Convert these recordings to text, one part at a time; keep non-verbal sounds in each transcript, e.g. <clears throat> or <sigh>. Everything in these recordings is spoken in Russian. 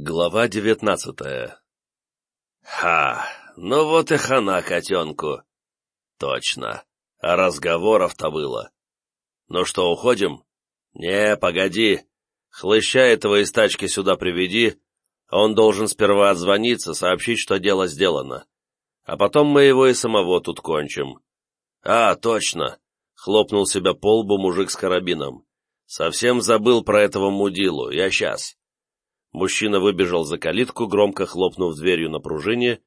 Глава девятнадцатая Ха, ну вот и хана котенку. Точно, а разговоров-то было. Ну что, уходим? Не, погоди. Хлыща этого из тачки сюда приведи. Он должен сперва отзвониться, сообщить, что дело сделано. А потом мы его и самого тут кончим. А, точно. Хлопнул себя по лбу мужик с карабином. Совсем забыл про этого мудилу, я сейчас. Мужчина выбежал за калитку, громко хлопнув дверью на пружине,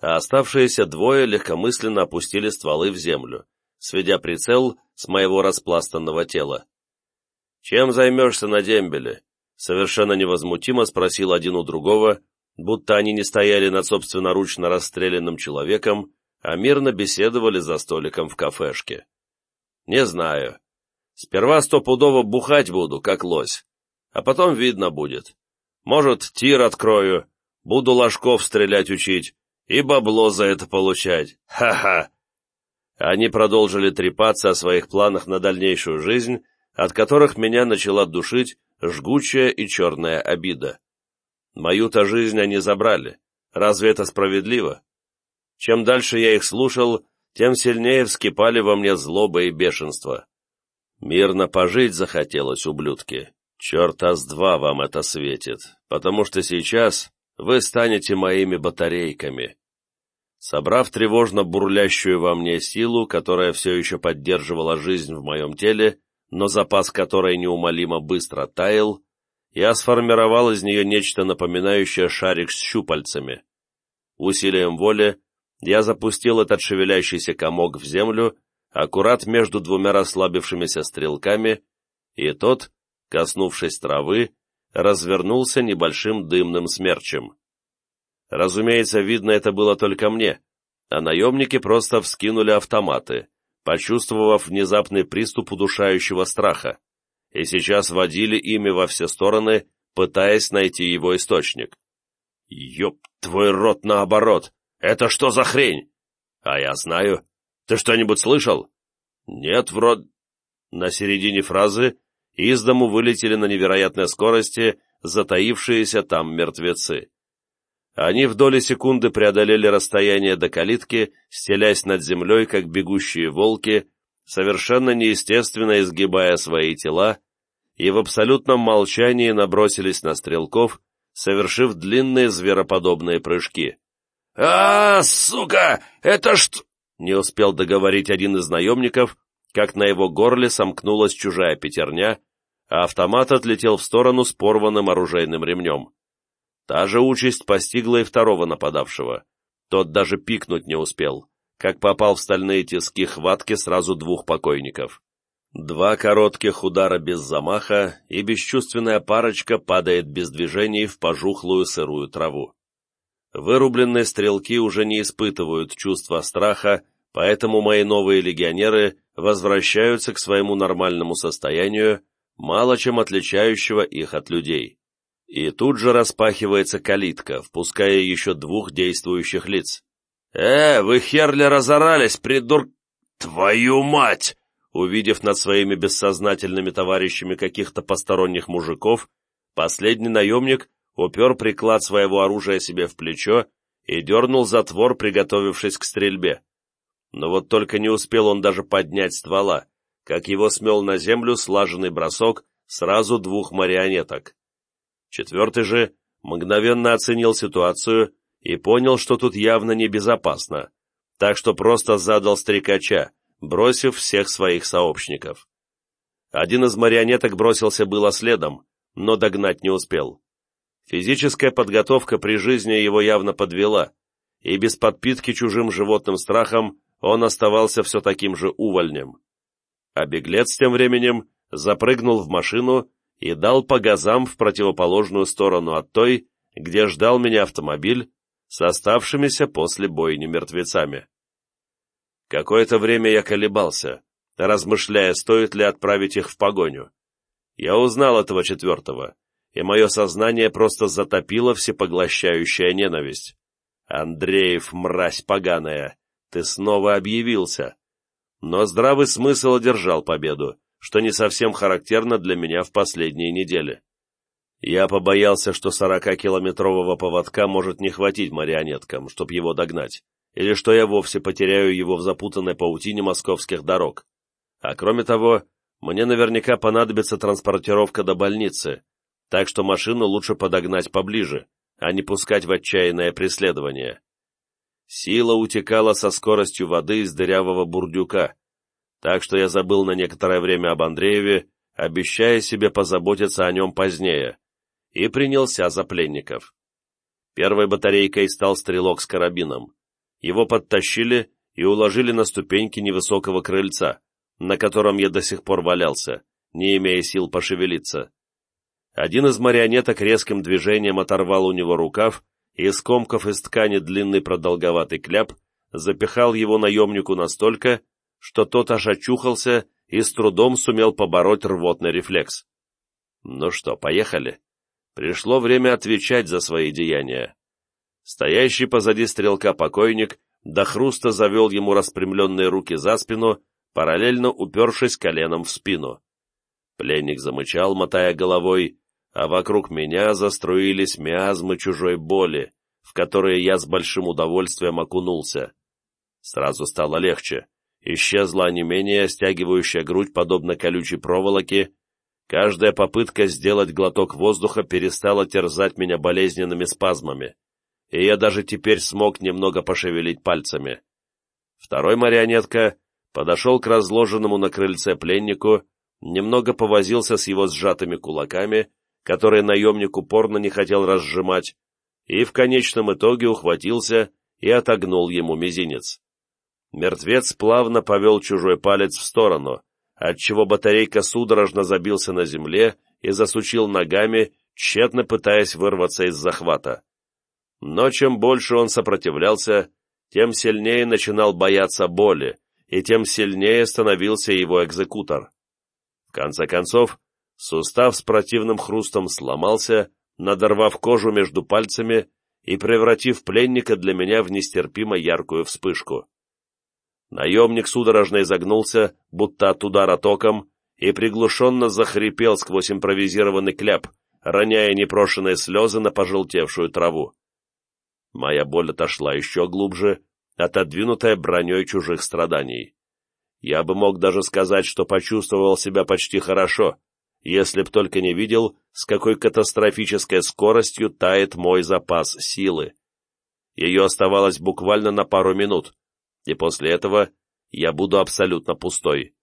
а оставшиеся двое легкомысленно опустили стволы в землю, сведя прицел с моего распластанного тела. «Чем займешься на дембеле?» — совершенно невозмутимо спросил один у другого, будто они не стояли над собственноручно расстрелянным человеком, а мирно беседовали за столиком в кафешке. «Не знаю. Сперва стопудово бухать буду, как лось, а потом видно будет. Может, тир открою, буду ложков стрелять учить и бабло за это получать. Ха-ха!» Они продолжили трепаться о своих планах на дальнейшую жизнь, от которых меня начала душить жгучая и черная обида. Мою-то жизнь они забрали. Разве это справедливо? Чем дальше я их слушал, тем сильнее вскипали во мне злоба и бешенство. Мирно пожить захотелось, ублюдки. Черта с два вам это светит, потому что сейчас вы станете моими батарейками. Собрав тревожно бурлящую во мне силу, которая все еще поддерживала жизнь в моем теле, но запас которой неумолимо быстро таял, я сформировал из нее нечто напоминающее шарик с щупальцами. Усилием воли я запустил этот шевелящийся комок в землю, аккурат между двумя расслабившимися стрелками, и тот, коснувшись травы, развернулся небольшим дымным смерчем. Разумеется, видно это было только мне, а наемники просто вскинули автоматы, почувствовав внезапный приступ удушающего страха, и сейчас водили ими во все стороны, пытаясь найти его источник. «Ёб твой рот наоборот! Это что за хрень?» «А я знаю. Ты что-нибудь слышал?» «Нет, вроде...» На середине фразы из дому вылетели на невероятной скорости затаившиеся там мертвецы. Они в доли секунды преодолели расстояние до калитки, стелясь над землей, как бегущие волки, совершенно неестественно изгибая свои тела, и в абсолютном молчании набросились на стрелков, совершив длинные звероподобные прыжки. а, -а, -а сука! Это что...» Не успел договорить один из наемников, как на его горле сомкнулась чужая пятерня, а автомат отлетел в сторону с порванным оружейным ремнем. Та же участь постигла и второго нападавшего. Тот даже пикнуть не успел, как попал в стальные тиски хватки сразу двух покойников. Два коротких удара без замаха, и бесчувственная парочка падает без движений в пожухлую сырую траву. Вырубленные стрелки уже не испытывают чувства страха, поэтому мои новые легионеры возвращаются к своему нормальному состоянию мало чем отличающего их от людей. И тут же распахивается калитка, впуская еще двух действующих лиц. «Э, вы херли разорались, придур... Твою мать!» Увидев над своими бессознательными товарищами каких-то посторонних мужиков, последний наемник упер приклад своего оружия себе в плечо и дернул затвор, приготовившись к стрельбе. Но вот только не успел он даже поднять ствола, как его смел на землю слаженный бросок сразу двух марионеток. Четвертый же мгновенно оценил ситуацию и понял, что тут явно небезопасно, так что просто задал стрекача, бросив всех своих сообщников. Один из марионеток бросился было следом, но догнать не успел. Физическая подготовка при жизни его явно подвела, и без подпитки чужим животным страхом он оставался все таким же увольнем а беглец тем временем запрыгнул в машину и дал по газам в противоположную сторону от той, где ждал меня автомобиль с оставшимися после бойни мертвецами. Какое-то время я колебался, размышляя, стоит ли отправить их в погоню. Я узнал этого четвертого, и мое сознание просто затопило всепоглощающая ненависть. «Андреев, мразь поганая, ты снова объявился!» Но здравый смысл одержал победу, что не совсем характерно для меня в последние недели. Я побоялся, что сорокакилометрового поводка может не хватить марионеткам, чтоб его догнать, или что я вовсе потеряю его в запутанной паутине московских дорог. А кроме того, мне наверняка понадобится транспортировка до больницы, так что машину лучше подогнать поближе, а не пускать в отчаянное преследование. Сила утекала со скоростью воды из дырявого бурдюка, так что я забыл на некоторое время об Андрееве, обещая себе позаботиться о нем позднее, и принялся за пленников. Первой батарейкой стал стрелок с карабином. Его подтащили и уложили на ступеньки невысокого крыльца, на котором я до сих пор валялся, не имея сил пошевелиться. Один из марионеток резким движением оторвал у него рукав и, скомкав из ткани длинный продолговатый кляп, запихал его наемнику настолько, что тот аж очухался и с трудом сумел побороть рвотный рефлекс. Ну что, поехали? Пришло время отвечать за свои деяния. Стоящий позади стрелка покойник до хруста завел ему распрямленные руки за спину, параллельно упершись коленом в спину. Пленник замычал, мотая головой, а вокруг меня заструились миазмы чужой боли, в которые я с большим удовольствием окунулся. Сразу стало легче. Исчезла онемение, стягивающая грудь, подобно колючей проволоке. Каждая попытка сделать глоток воздуха перестала терзать меня болезненными спазмами, и я даже теперь смог немного пошевелить пальцами. Второй марионетка подошел к разложенному на крыльце пленнику, немного повозился с его сжатыми кулаками, которые наемник упорно не хотел разжимать, и в конечном итоге ухватился и отогнул ему мизинец. Мертвец плавно повел чужой палец в сторону, отчего батарейка судорожно забился на земле и засучил ногами, тщетно пытаясь вырваться из захвата. Но чем больше он сопротивлялся, тем сильнее начинал бояться боли, и тем сильнее становился его экзекутор. В конце концов, сустав с противным хрустом сломался, надорвав кожу между пальцами и превратив пленника для меня в нестерпимо яркую вспышку. Наемник судорожно изогнулся, будто от удара током, и приглушенно захрипел сквозь импровизированный кляп, роняя непрошенные слезы на пожелтевшую траву. Моя боль отошла еще глубже, отодвинутая броней чужих страданий. Я бы мог даже сказать, что почувствовал себя почти хорошо, если б только не видел, с какой катастрофической скоростью тает мой запас силы. Ее оставалось буквально на пару минут, и после этого я буду абсолютно пустой.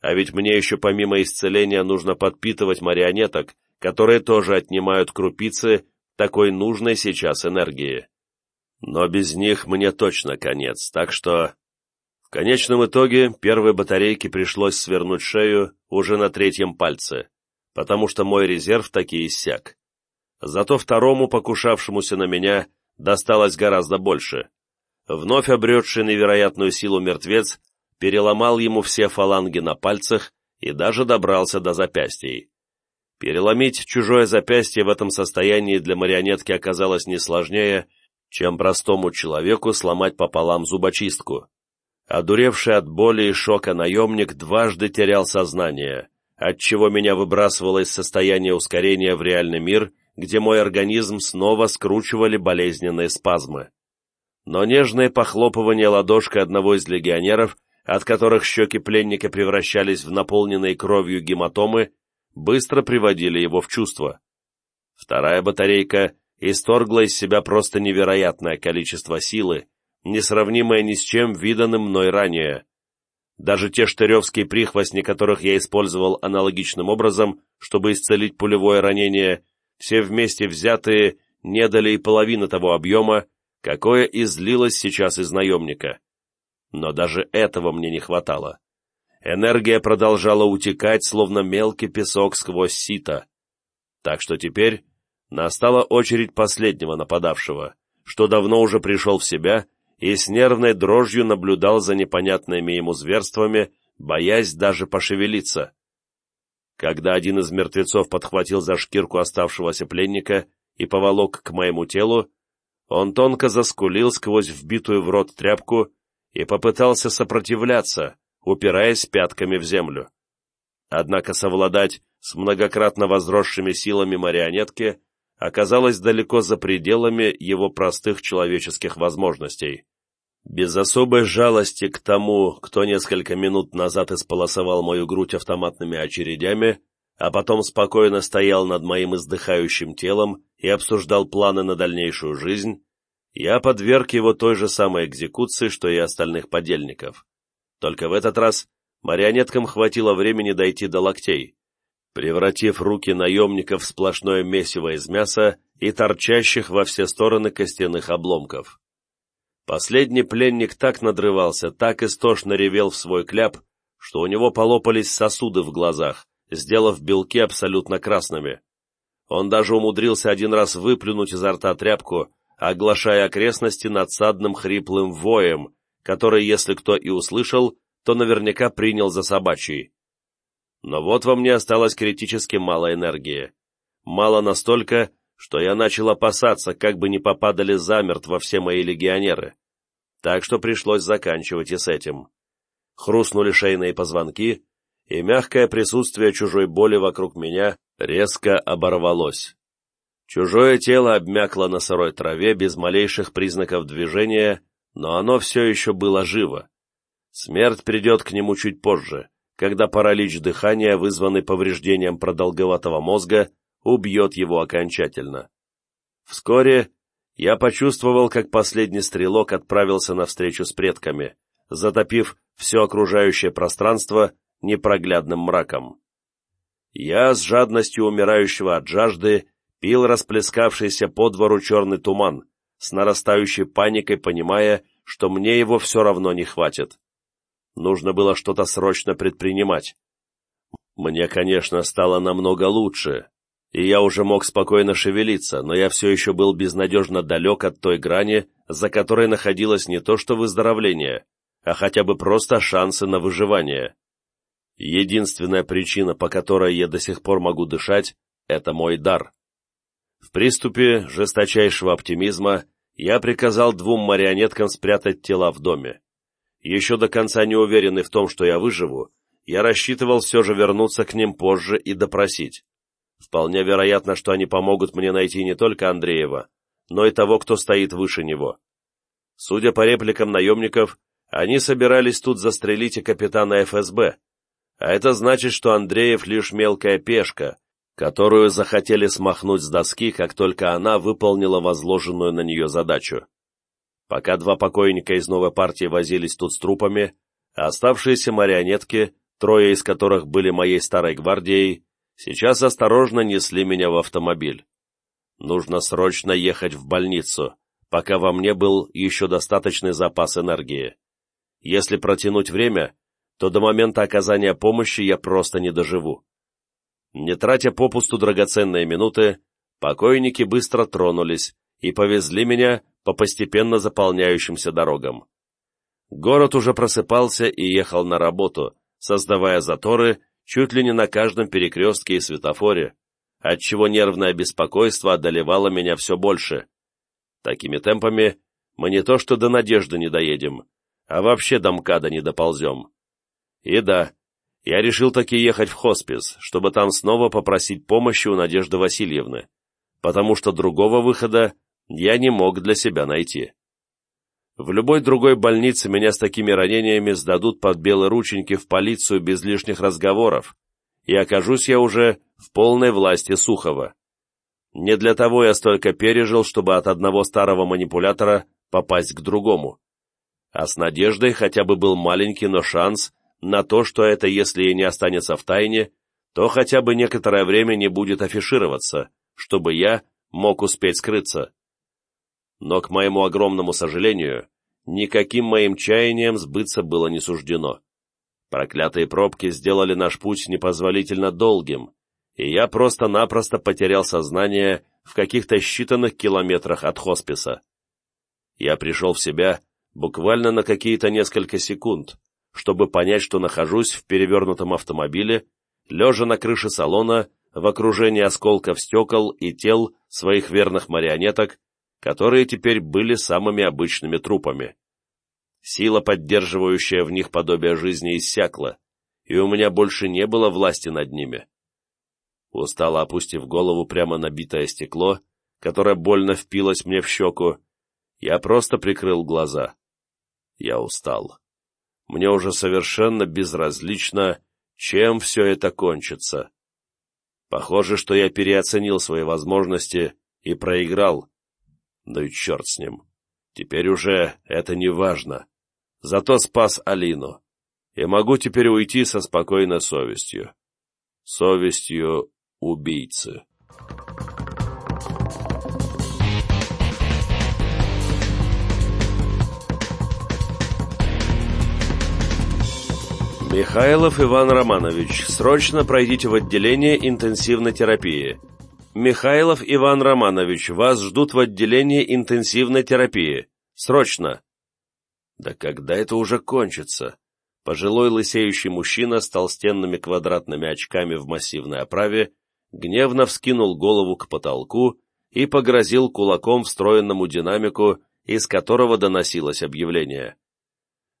А ведь мне еще помимо исцеления нужно подпитывать марионеток, которые тоже отнимают крупицы такой нужной сейчас энергии. Но без них мне точно конец, так что... В конечном итоге первой батарейке пришлось свернуть шею уже на третьем пальце, потому что мой резерв таки иссяк. Зато второму, покушавшемуся на меня, досталось гораздо больше. Вновь обретший невероятную силу мертвец переломал ему все фаланги на пальцах и даже добрался до запястий. Переломить чужое запястье в этом состоянии для марионетки оказалось не сложнее, чем простому человеку сломать пополам зубочистку. Одуревший от боли и шока наемник дважды терял сознание, отчего меня выбрасывало из состояния ускорения в реальный мир, где мой организм снова скручивали болезненные спазмы но нежное похлопывание ладошкой одного из легионеров, от которых щеки пленника превращались в наполненные кровью гематомы, быстро приводили его в чувство. Вторая батарейка исторгла из себя просто невероятное количество силы, несравнимое ни с чем виданным мной ранее. Даже те штыревские прихвостни, которых я использовал аналогичным образом, чтобы исцелить пулевое ранение, все вместе взятые не дали и половины того объема, какое излилось сейчас из наемника. Но даже этого мне не хватало. Энергия продолжала утекать, словно мелкий песок сквозь сито. Так что теперь настала очередь последнего нападавшего, что давно уже пришел в себя и с нервной дрожью наблюдал за непонятными ему зверствами, боясь даже пошевелиться. Когда один из мертвецов подхватил за шкирку оставшегося пленника и поволок к моему телу, он тонко заскулил сквозь вбитую в рот тряпку и попытался сопротивляться, упираясь пятками в землю. Однако совладать с многократно возросшими силами марионетки оказалась далеко за пределами его простых человеческих возможностей. Без особой жалости к тому, кто несколько минут назад исполосовал мою грудь автоматными очередями, а потом спокойно стоял над моим издыхающим телом и обсуждал планы на дальнейшую жизнь, я подверг его той же самой экзекуции, что и остальных подельников. Только в этот раз марионеткам хватило времени дойти до локтей, превратив руки наемников в сплошное месиво из мяса и торчащих во все стороны костяных обломков. Последний пленник так надрывался, так истошно ревел в свой кляп, что у него полопались сосуды в глазах, сделав белки абсолютно красными. Он даже умудрился один раз выплюнуть изо рта тряпку, оглашая окрестности надсадным хриплым воем, который, если кто и услышал, то наверняка принял за собачий. Но вот во мне осталось критически мало энергии. Мало настолько, что я начал опасаться, как бы не попадали замертво все мои легионеры. Так что пришлось заканчивать и с этим. Хрустнули шейные позвонки, и мягкое присутствие чужой боли вокруг меня резко оборвалось. Чужое тело обмякло на сырой траве без малейших признаков движения, но оно все еще было живо. Смерть придет к нему чуть позже, когда паралич дыхания, вызванный повреждением продолговатого мозга, убьет его окончательно. Вскоре я почувствовал, как последний стрелок отправился навстречу с предками, затопив все окружающее пространство непроглядным мраком. Я с жадностью умирающего от жажды пил расплескавшийся по двору черный туман, с нарастающей паникой понимая, что мне его все равно не хватит. Нужно было что-то срочно предпринимать. Мне, конечно, стало намного лучше, и я уже мог спокойно шевелиться, но я все еще был безнадежно далек от той грани, за которой находилось не то что выздоровление, а хотя бы просто шансы на выживание. Единственная причина, по которой я до сих пор могу дышать, это мой дар. В приступе жесточайшего оптимизма я приказал двум марионеткам спрятать тела в доме. Еще до конца не уверенный в том, что я выживу, я рассчитывал все же вернуться к ним позже и допросить. Вполне вероятно, что они помогут мне найти не только Андреева, но и того, кто стоит выше него. Судя по репликам наемников, они собирались тут застрелить и капитана ФСБ, а это значит, что Андреев лишь мелкая пешка, которую захотели смахнуть с доски, как только она выполнила возложенную на нее задачу. Пока два покойника из новой партии возились тут с трупами, а оставшиеся марионетки, трое из которых были моей старой гвардией, сейчас осторожно несли меня в автомобиль. Нужно срочно ехать в больницу, пока во мне был еще достаточный запас энергии. Если протянуть время, то до момента оказания помощи я просто не доживу. Не тратя попусту драгоценные минуты, покойники быстро тронулись и повезли меня по постепенно заполняющимся дорогам. Город уже просыпался и ехал на работу, создавая заторы чуть ли не на каждом перекрестке и светофоре, отчего нервное беспокойство одолевало меня все больше. Такими темпами мы не то что до надежды не доедем, а вообще до МКАДа не доползем. И да, я решил таки ехать в хоспис, чтобы там снова попросить помощи у Надежды Васильевны, потому что другого выхода я не мог для себя найти. В любой другой больнице меня с такими ранениями сдадут под белые рученьки в полицию без лишних разговоров, и окажусь я уже в полной власти Сухова. Не для того я столько пережил, чтобы от одного старого манипулятора попасть к другому. А с надеждой хотя бы был маленький, но шанс на то, что это, если и не останется в тайне, то хотя бы некоторое время не будет афишироваться, чтобы я мог успеть скрыться. Но, к моему огромному сожалению, никаким моим чаянием сбыться было не суждено. Проклятые пробки сделали наш путь непозволительно долгим, и я просто-напросто потерял сознание в каких-то считанных километрах от хосписа. Я пришел в себя буквально на какие-то несколько секунд, чтобы понять, что нахожусь в перевернутом автомобиле, лежа на крыше салона в окружении осколков стекол и тел своих верных марионеток, которые теперь были самыми обычными трупами. Сила, поддерживающая в них подобие жизни, иссякла, и у меня больше не было власти над ними. устало опустив голову прямо на битое стекло, которое больно впилось мне в щеку, я просто прикрыл глаза. Я устал. Мне уже совершенно безразлично, чем все это кончится. Похоже, что я переоценил свои возможности и проиграл. Да и черт с ним. Теперь уже это не важно. Зато спас Алину. И могу теперь уйти со спокойной совестью. Совестью убийцы. Михайлов Иван Романович, срочно пройдите в отделение интенсивной терапии. Михайлов Иван Романович, вас ждут в отделении интенсивной терапии. Срочно. Да когда это уже кончится? Пожилой лысеющий мужчина с толстенными квадратными очками в массивной оправе гневно вскинул голову к потолку и погрозил кулаком встроенному динамику, из которого доносилось объявление.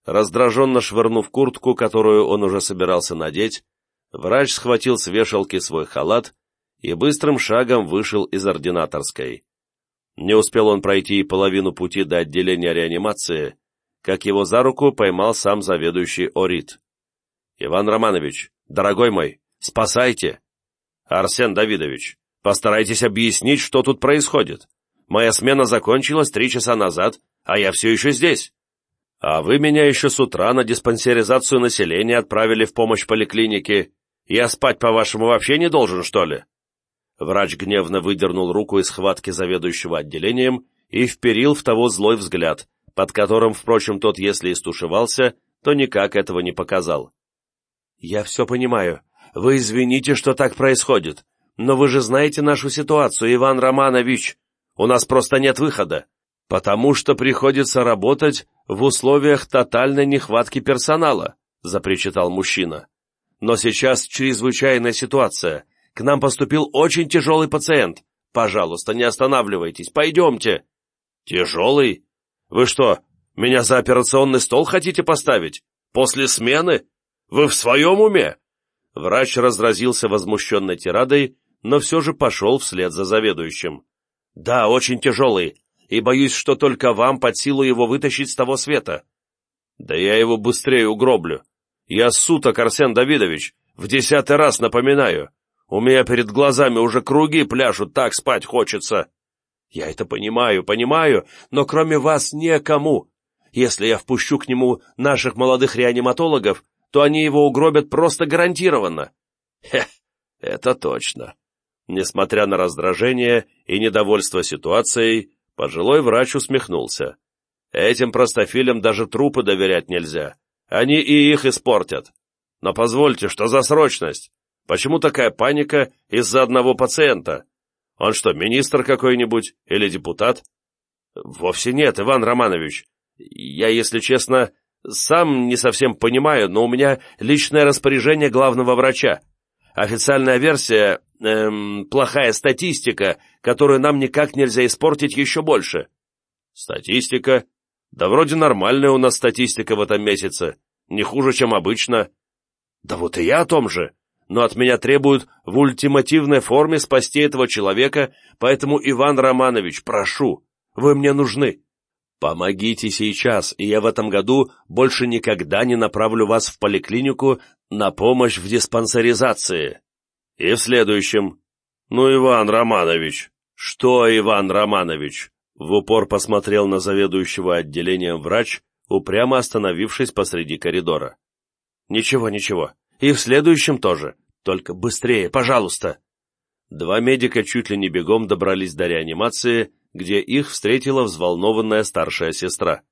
Раздраженно швырнув куртку, которую он уже собирался надеть, врач схватил с вешалки свой халат и быстрым шагом вышел из ординаторской. Не успел он пройти и половину пути до отделения реанимации, как его за руку поймал сам заведующий Орит. «Иван Романович, дорогой мой, спасайте!» «Арсен Давидович, постарайтесь объяснить, что тут происходит. Моя смена закончилась три часа назад, а я все еще здесь». А вы меня еще с утра на диспансеризацию населения отправили в помощь поликлинике. Я спать, по-вашему, вообще не должен, что ли?» Врач гневно выдернул руку из схватки заведующего отделением и вперил в того злой взгляд, под которым, впрочем, тот, если и стушевался, то никак этого не показал. «Я все понимаю. Вы извините, что так происходит. Но вы же знаете нашу ситуацию, Иван Романович. У нас просто нет выхода потому что приходится работать в условиях тотальной нехватки персонала», — запричитал мужчина. «Но сейчас чрезвычайная ситуация. К нам поступил очень тяжелый пациент. Пожалуйста, не останавливайтесь, пойдемте». «Тяжелый? Вы что, меня за операционный стол хотите поставить? После смены? Вы в своем уме?» Врач разразился возмущенной тирадой, но все же пошел вслед за заведующим. «Да, очень тяжелый и боюсь, что только вам под силу его вытащить с того света. Да я его быстрее угроблю. Я суток, Арсен Давидович, в десятый раз напоминаю. У меня перед глазами уже круги пляшут, так спать хочется. Я это понимаю, понимаю, но кроме вас некому. Если я впущу к нему наших молодых реаниматологов, то они его угробят просто гарантированно. Хе, это точно. Несмотря на раздражение и недовольство ситуацией, Пожилой врач усмехнулся. Этим простофилям даже трупы доверять нельзя. Они и их испортят. Но позвольте, что за срочность? Почему такая паника из-за одного пациента? Он что, министр какой-нибудь или депутат? Вовсе нет, Иван Романович. Я, если честно, сам не совсем понимаю, но у меня личное распоряжение главного врача. Официальная версия эм, плохая статистика, которую нам никак нельзя испортить еще больше. Статистика? Да вроде нормальная у нас статистика в этом месяце. Не хуже, чем обычно. Да вот и я о том же. Но от меня требуют в ультимативной форме спасти этого человека, поэтому, Иван Романович, прошу, вы мне нужны. Помогите сейчас, и я в этом году больше никогда не направлю вас в поликлинику на помощь в диспансеризации. И в следующем. Ну, Иван Романович. Что, Иван Романович? В упор посмотрел на заведующего отделением врач, упрямо остановившись посреди коридора. Ничего, ничего. И в следующем тоже. Только быстрее, пожалуйста. Два медика чуть ли не бегом добрались до реанимации, где их встретила взволнованная старшая сестра.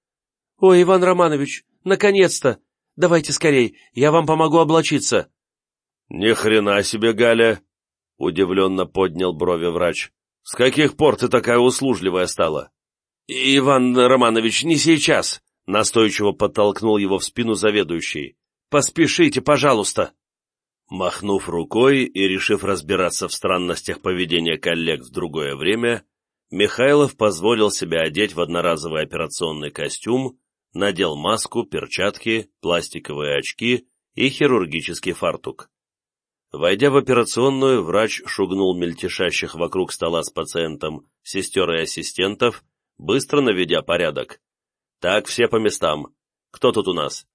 «Ой, Иван Романович, наконец-то! Давайте скорей, я вам помогу облачиться!» «Ни хрена себе, Галя!» — удивленно поднял брови врач. «С каких пор ты такая услужливая стала?» «Иван Романович, не сейчас!» — настойчиво подтолкнул его в спину заведующий. «Поспешите, пожалуйста!» Махнув рукой и решив разбираться в странностях поведения коллег в другое время, Михайлов позволил себя одеть в одноразовый операционный костюм, надел маску, перчатки, пластиковые очки и хирургический фартук. Войдя в операционную, врач шугнул мельтешащих вокруг стола с пациентом сестер и ассистентов, быстро наведя порядок. «Так, все по местам. Кто тут у нас?»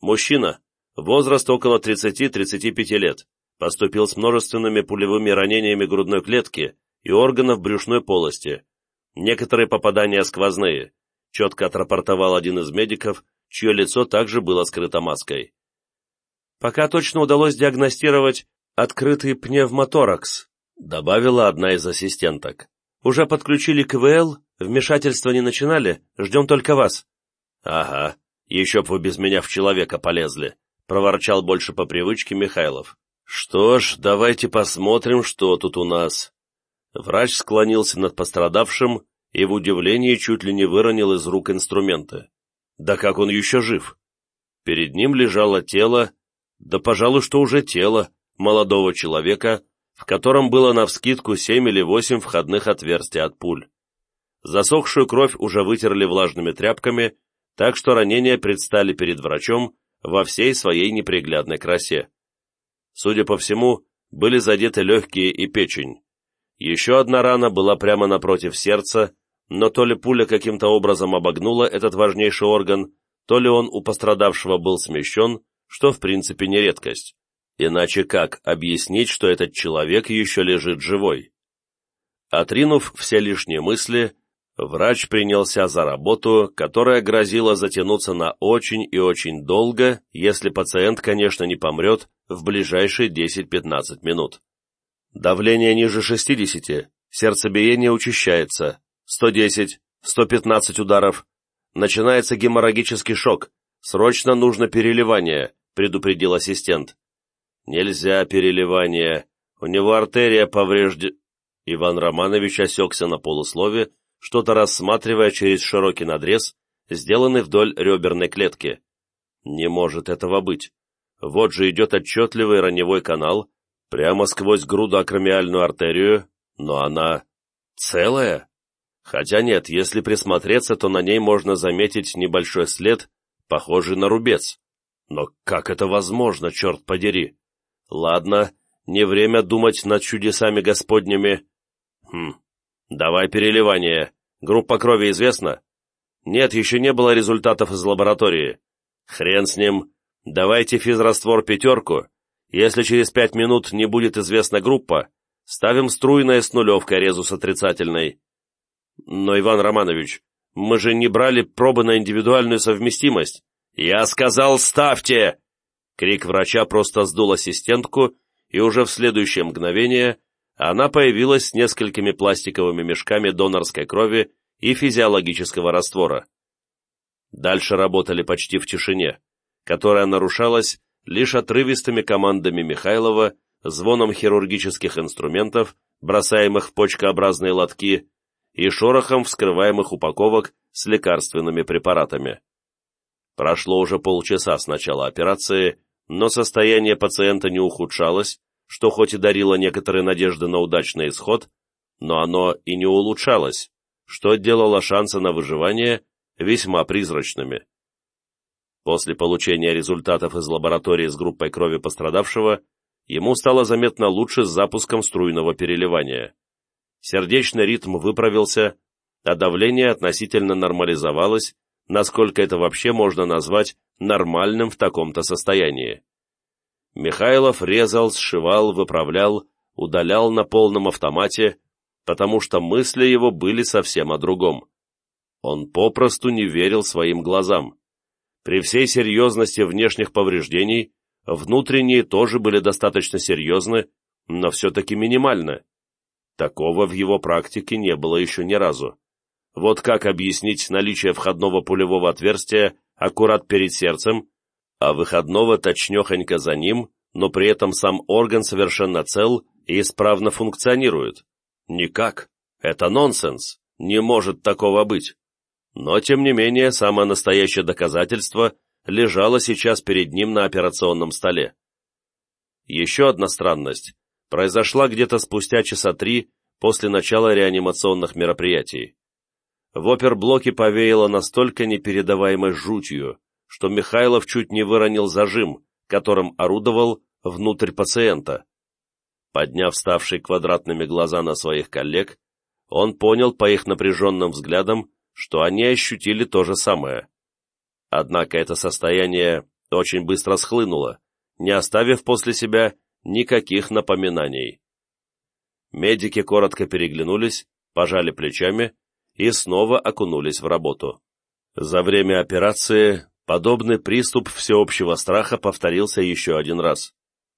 «Мужчина. Возраст около 30-35 лет. Поступил с множественными пулевыми ранениями грудной клетки и органов брюшной полости. Некоторые попадания сквозные», четко отрапортовал один из медиков, чье лицо также было скрыто маской. Пока точно удалось диагностировать открытый пневмоторакс, добавила одна из ассистенток. Уже подключили КВЛ, вмешательства не начинали, ждем только вас. Ага, еще б вы без меня в человека полезли, проворчал больше по привычке Михайлов. Что ж, давайте посмотрим, что тут у нас. Врач склонился над пострадавшим и в удивлении чуть ли не выронил из рук инструменты. Да как он еще жив? Перед ним лежало тело, да, пожалуй, что уже тело молодого человека, в котором было навскидку семь или восемь входных отверстий от пуль. Засохшую кровь уже вытерли влажными тряпками, так что ранения предстали перед врачом во всей своей неприглядной красе. Судя по всему, были задеты легкие и печень. Еще одна рана была прямо напротив сердца, но то ли пуля каким-то образом обогнула этот важнейший орган, то ли он у пострадавшего был смещен, что в принципе не редкость. Иначе как объяснить, что этот человек еще лежит живой? Отринув все лишние мысли, врач принялся за работу, которая грозила затянуться на очень и очень долго, если пациент, конечно, не помрет в ближайшие 10-15 минут. Давление ниже 60, сердцебиение учащается, 110, 115 ударов. Начинается геморрагический шок, срочно нужно переливание, — предупредил ассистент. «Нельзя переливание. У него артерия повреждена...» Иван Романович осекся на полуслове, что-то рассматривая через широкий надрез, сделанный вдоль реберной клетки. «Не может этого быть. Вот же идет отчетливый раневой канал, прямо сквозь грудоакромиальную артерию, но она целая. Хотя нет, если присмотреться, то на ней можно заметить небольшой след, похожий на рубец. Но как это возможно, черт подери? Ладно, не время думать над чудесами господними. Хм, давай переливание. Группа крови известна? Нет, еще не было результатов из лаборатории. Хрен с ним. Давайте физраствор пятерку. Если через пять минут не будет известна группа, ставим струйное с нулевкой резус отрицательной. Но, Иван Романович, мы же не брали пробы на индивидуальную совместимость. «Я сказал, ставьте!» Крик врача просто сдул ассистентку, и уже в следующее мгновение она появилась с несколькими пластиковыми мешками донорской крови и физиологического раствора. Дальше работали почти в тишине, которая нарушалась лишь отрывистыми командами Михайлова, звоном хирургических инструментов, бросаемых в почкообразные лотки, и шорохом вскрываемых упаковок с лекарственными препаратами. Прошло уже полчаса с начала операции, но состояние пациента не ухудшалось, что хоть и дарило некоторые надежды на удачный исход, но оно и не улучшалось, что делало шансы на выживание весьма призрачными. После получения результатов из лаборатории с группой крови пострадавшего, ему стало заметно лучше с запуском струйного переливания. Сердечный ритм выправился, а давление относительно нормализовалось, насколько это вообще можно назвать нормальным в таком-то состоянии. Михайлов резал, сшивал, выправлял, удалял на полном автомате, потому что мысли его были совсем о другом. Он попросту не верил своим глазам. При всей серьезности внешних повреждений, внутренние тоже были достаточно серьезны, но все-таки минимально. Такого в его практике не было еще ни разу. Вот как объяснить наличие входного пулевого отверстия аккурат перед сердцем, а выходного точнехонько за ним, но при этом сам орган совершенно цел и исправно функционирует? Никак. Это нонсенс. Не может такого быть. Но, тем не менее, самое настоящее доказательство лежало сейчас перед ним на операционном столе. Еще одна странность произошла где-то спустя часа три после начала реанимационных мероприятий. В оперблоке повеяло настолько непередаваемой жутью, что Михайлов чуть не выронил зажим, которым орудовал, внутрь пациента. Подняв ставшие квадратными глаза на своих коллег, он понял по их напряженным взглядам, что они ощутили то же самое. Однако это состояние очень быстро схлынуло, не оставив после себя никаких напоминаний. Медики коротко переглянулись, пожали плечами и снова окунулись в работу. За время операции подобный приступ всеобщего страха повторился еще один раз.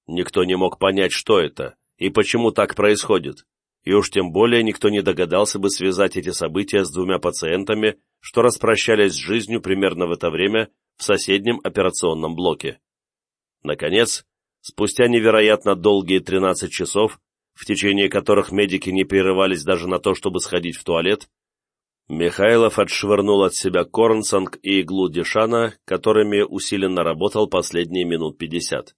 Никто не мог понять, что это и почему так происходит, и уж тем более никто не догадался бы связать эти события с двумя пациентами, что распрощались с жизнью примерно в это время в соседнем операционном блоке. Наконец, спустя невероятно долгие 13 часов, в течение которых медики не прерывались даже на то, чтобы сходить в туалет, Михайлов отшвырнул от себя Корнсанг и иглу Дешана, которыми усиленно работал последние минут пятьдесят.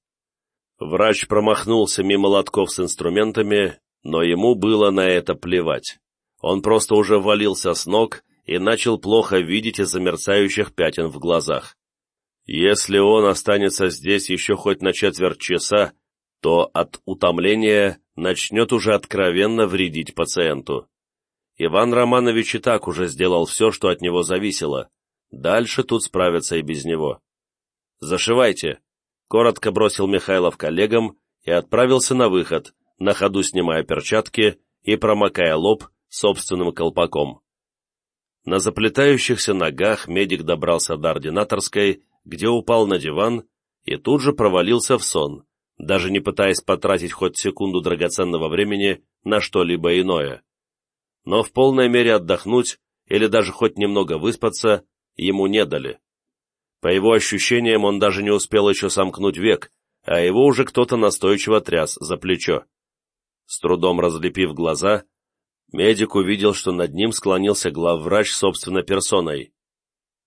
Врач промахнулся мимо лотков с инструментами, но ему было на это плевать. Он просто уже валился с ног и начал плохо видеть из-за мерцающих пятен в глазах. Если он останется здесь еще хоть на четверть часа, то от утомления начнет уже откровенно вредить пациенту. Иван Романович и так уже сделал все, что от него зависело. Дальше тут справятся и без него. «Зашивайте», — коротко бросил Михайлов коллегам и отправился на выход, на ходу снимая перчатки и промокая лоб собственным колпаком. На заплетающихся ногах медик добрался до ординаторской, где упал на диван и тут же провалился в сон, даже не пытаясь потратить хоть секунду драгоценного времени на что-либо иное. Но в полной мере отдохнуть или даже хоть немного выспаться ему не дали. По его ощущениям, он даже не успел еще сомкнуть век, а его уже кто-то настойчиво тряс за плечо. С трудом разлепив глаза, медик увидел, что над ним склонился главврач собственной персоной.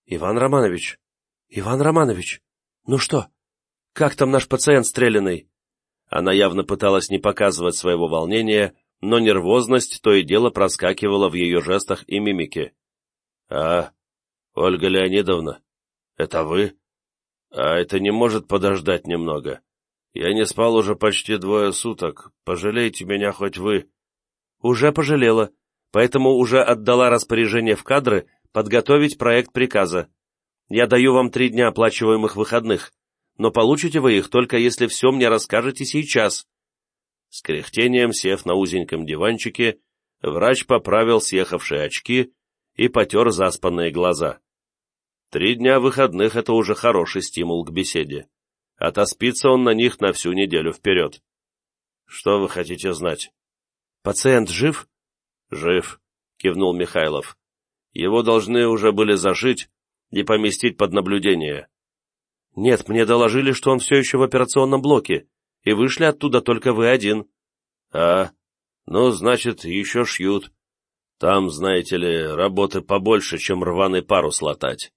«Иван Романович! Иван Романович! Ну что?» «Как там наш пациент стрелянный?» Она явно пыталась не показывать своего волнения, но нервозность то и дело проскакивала в ее жестах и мимике. «А, Ольга Леонидовна, это вы? А это не может подождать немного. Я не спал уже почти двое суток. Пожалейте меня хоть вы». «Уже пожалела, поэтому уже отдала распоряжение в кадры подготовить проект приказа. Я даю вам три дня оплачиваемых выходных но получите вы их только если все мне расскажете сейчас». С кряхтением, сев на узеньком диванчике, врач поправил съехавшие очки и потер заспанные глаза. Три дня выходных — это уже хороший стимул к беседе. Отоспится он на них на всю неделю вперед. Что вы хотите знать? Пациент жив? Жив, кивнул Михайлов. Его должны уже были зашить и поместить под наблюдение. «Нет, мне доложили, что он все еще в операционном блоке, и вышли оттуда только вы один». «А, ну, значит, еще шьют. Там, знаете ли, работы побольше, чем рваный парус латать.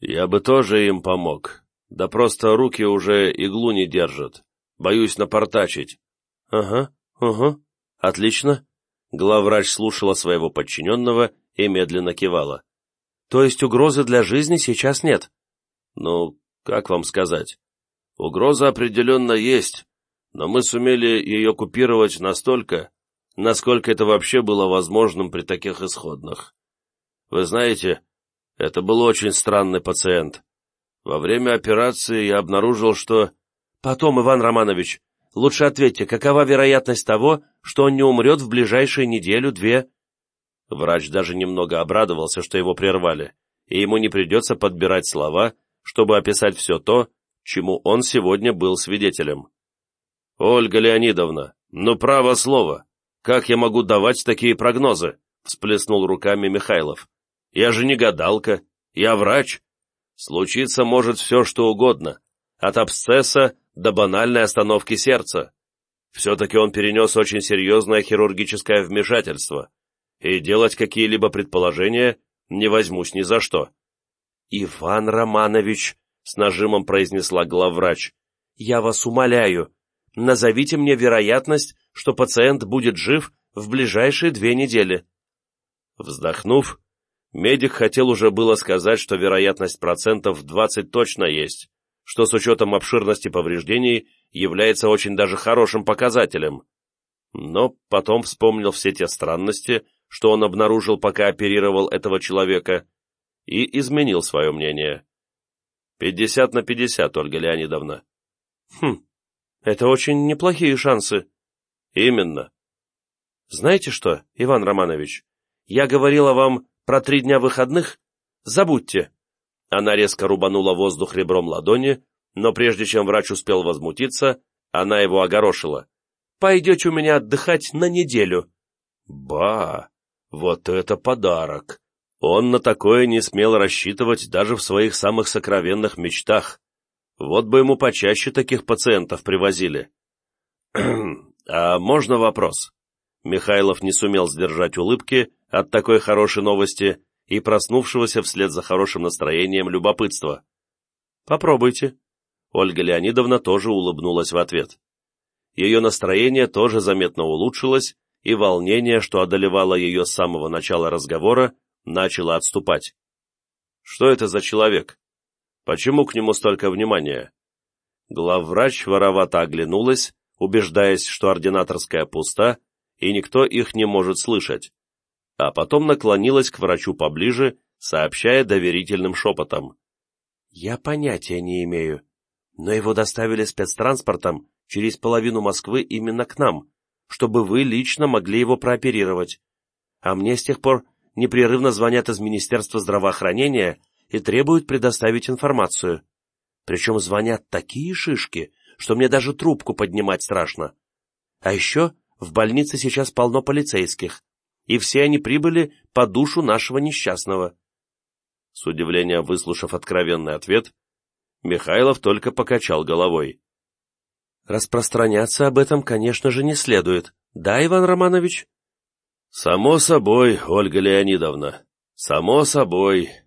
Я бы тоже им помог, да просто руки уже иглу не держат. Боюсь напортачить». «Ага, ага, отлично». Главврач слушала своего подчиненного и медленно кивала. «То есть угрозы для жизни сейчас нет?» «Ну, как вам сказать? Угроза определенно есть, но мы сумели ее купировать настолько, насколько это вообще было возможным при таких исходных. Вы знаете, это был очень странный пациент. Во время операции я обнаружил, что... Потом, Иван Романович, лучше ответьте, какова вероятность того, что он не умрет в ближайшие неделю-две? Врач даже немного обрадовался, что его прервали, и ему не придется подбирать слова, чтобы описать все то, чему он сегодня был свидетелем. «Ольга Леонидовна, ну право слово, как я могу давать такие прогнозы?» — всплеснул руками Михайлов. «Я же не гадалка, я врач. Случиться может все, что угодно, от абсцесса до банальной остановки сердца. Все-таки он перенес очень серьезное хирургическое вмешательство, и делать какие-либо предположения не возьмусь ни за что. «Иван Романович», — с нажимом произнесла главврач, — «я вас умоляю, назовите мне вероятность, что пациент будет жив в ближайшие две недели». Вздохнув, медик хотел уже было сказать, что вероятность процентов 20 точно есть, что с учетом обширности повреждений является очень даже хорошим показателем. Но потом вспомнил все те странности, что он обнаружил, пока оперировал этого человека, и изменил свое мнение. Пятьдесят на пятьдесят, Ольга Леонидовна. Хм, это очень неплохие шансы. Именно. Знаете что, Иван Романович, я говорила вам про три дня выходных? Забудьте. Она резко рубанула воздух ребром ладони, но прежде чем врач успел возмутиться, она его огорошила. «Пойдете у меня отдыхать на неделю». «Ба! Вот это подарок!» Он на такое не смел рассчитывать даже в своих самых сокровенных мечтах. Вот бы ему почаще таких пациентов привозили. <clears throat> «А можно вопрос?» Михайлов не сумел сдержать улыбки от такой хорошей новости и проснувшегося вслед за хорошим настроением любопытства. «Попробуйте». Ольга Леонидовна тоже улыбнулась в ответ. Ее настроение тоже заметно улучшилось, и волнение, что одолевало ее с самого начала разговора, начало отступать. Что это за человек? Почему к нему столько внимания? Главврач воровато оглянулась, убеждаясь, что ординаторская пуста, и никто их не может слышать а потом наклонилась к врачу поближе, сообщая доверительным шепотом. «Я понятия не имею, но его доставили спецтранспортом через половину Москвы именно к нам, чтобы вы лично могли его прооперировать. А мне с тех пор непрерывно звонят из Министерства здравоохранения и требуют предоставить информацию. Причем звонят такие шишки, что мне даже трубку поднимать страшно. А еще в больнице сейчас полно полицейских, и все они прибыли по душу нашего несчастного. С удивлением выслушав откровенный ответ, Михайлов только покачал головой. «Распространяться об этом, конечно же, не следует, да, Иван Романович?» «Само собой, Ольга Леонидовна, само собой»,